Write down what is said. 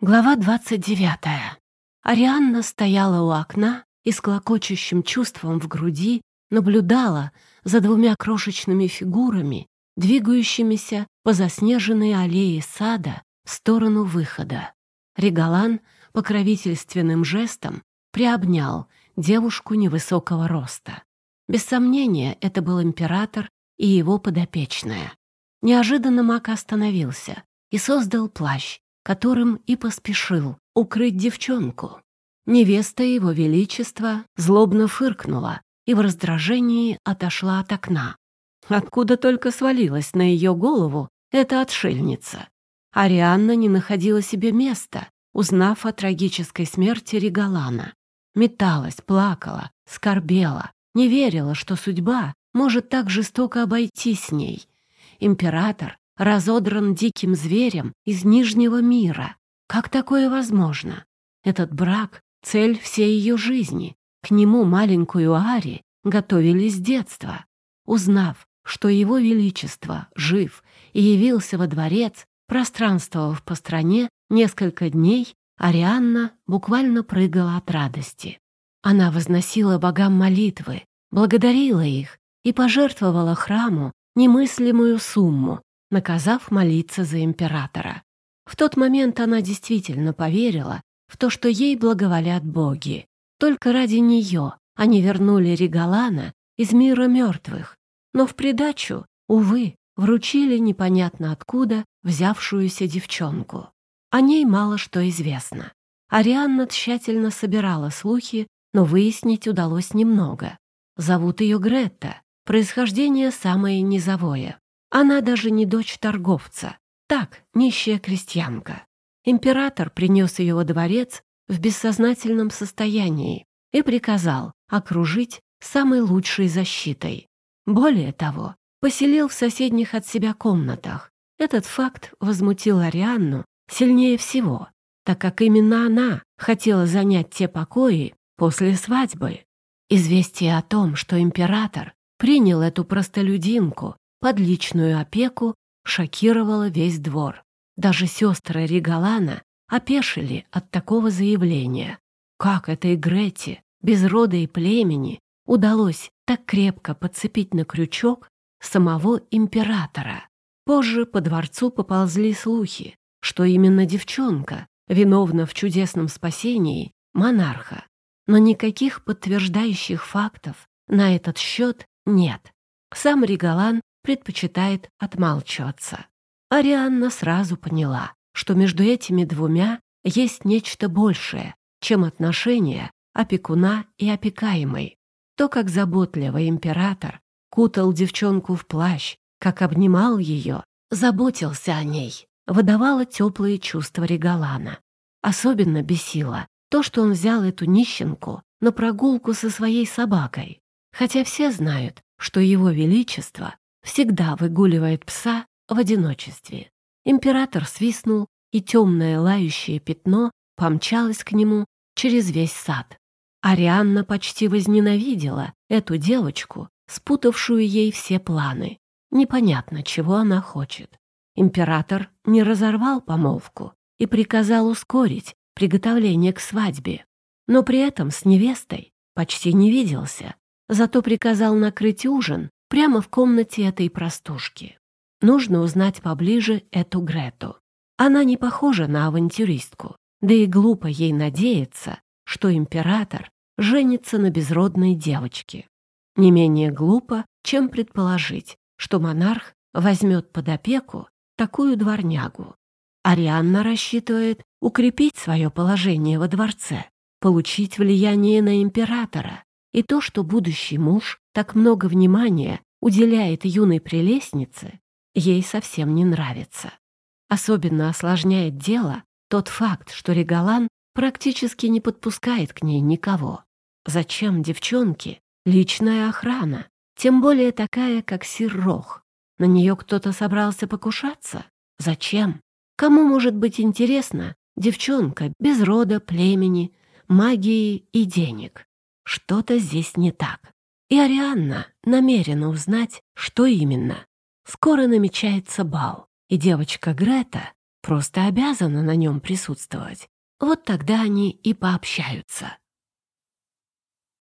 Глава 29. Арианна стояла у окна и с клокочущим чувством в груди наблюдала за двумя крошечными фигурами, двигающимися по заснеженной аллее сада в сторону выхода. Регалан покровительственным жестом приобнял девушку невысокого роста. Без сомнения, это был император и его подопечная. Неожиданно Мак остановился и создал плащ, которым и поспешил укрыть девчонку. Невеста его величества злобно фыркнула и в раздражении отошла от окна. Откуда только свалилась на ее голову эта отшельница. Арианна не находила себе места, узнав о трагической смерти Регалана. Металась, плакала, скорбела, не верила, что судьба может так жестоко обойтись с ней. Император разодран диким зверем из Нижнего мира. Как такое возможно? Этот брак — цель всей ее жизни. К нему маленькую Ари готовили с детства. Узнав, что его величество жив и явился во дворец, пространствовав по стране несколько дней, Арианна буквально прыгала от радости. Она возносила богам молитвы, благодарила их и пожертвовала храму немыслимую сумму, наказав молиться за императора. В тот момент она действительно поверила в то, что ей благоволят боги. Только ради нее они вернули Регалана из мира мертвых, но в придачу, увы, вручили непонятно откуда взявшуюся девчонку. О ней мало что известно. Арианна тщательно собирала слухи, но выяснить удалось немного. Зовут ее Гретта, происхождение самое низовое. Она даже не дочь торговца. Так, нищая крестьянка. Император принес ее во дворец в бессознательном состоянии и приказал окружить самой лучшей защитой. Более того, поселил в соседних от себя комнатах. Этот факт возмутил Арианну сильнее всего, так как именно она хотела занять те покои после свадьбы. Известие о том, что император принял эту простолюдинку под личную опеку шокировало весь двор. Даже сестры Ригалана опешили от такого заявления. Как этой Грете, без рода и племени, удалось так крепко подцепить на крючок самого императора? Позже по дворцу поползли слухи, что именно девчонка виновна в чудесном спасении монарха. Но никаких подтверждающих фактов на этот счет нет. Сам Ригалан предпочитает отмалчиваться. Арианна сразу поняла, что между этими двумя есть нечто большее, чем отношения опекуна и опекаемой. То, как заботливо император кутал девчонку в плащ, как обнимал ее, заботился о ней, выдавало теплые чувства Регалана. Особенно бесило то, что он взял эту нищенку на прогулку со своей собакой, хотя все знают, что его величество всегда выгуливает пса в одиночестве. Император свистнул, и темное лающее пятно помчалось к нему через весь сад. Арианна почти возненавидела эту девочку, спутавшую ей все планы. Непонятно, чего она хочет. Император не разорвал помолвку и приказал ускорить приготовление к свадьбе, но при этом с невестой почти не виделся, зато приказал накрыть ужин прямо в комнате этой простушки. Нужно узнать поближе эту Грету. Она не похожа на авантюристку, да и глупо ей надеяться, что император женится на безродной девочке. Не менее глупо, чем предположить, что монарх возьмет под опеку такую дворнягу. Арианна рассчитывает укрепить свое положение во дворце, получить влияние на императора, и то, что будущий муж так много внимания уделяет юной прелестнице, ей совсем не нравится. Особенно осложняет дело тот факт, что Регалан практически не подпускает к ней никого. Зачем девчонке личная охрана, тем более такая, как Сир Рох? На нее кто-то собрался покушаться? Зачем? Кому может быть интересна девчонка без рода, племени, магии и денег? Что-то здесь не так. И Арианна намерена узнать, что именно. Скоро намечается бал, и девочка Грета просто обязана на нем присутствовать. Вот тогда они и пообщаются.